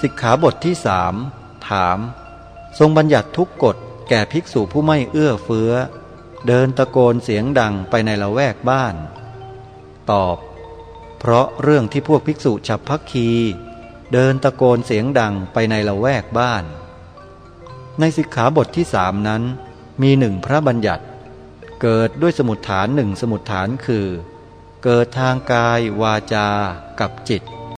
สิกขาบทที่สามถาม ทรงบัญญัติทุกกฎแก่ภิกษุผู้ไม่เอื้อเฟื้อ เดินตะโกนเสียงดังไปในละแวกบ้าน ตอบ เพราะเรื่องที่พวกภิกษุฉับพักคี เดินตะโกนเสียงดังไปในละแวกบ้าน ในสิกขาบทที่สามนั้น มีหนึ่งพระบัญญัติ เกิดด้วยสมุดฐานหนึ่งสมุดฐานคือ เกิดทางกายวาจากับจิต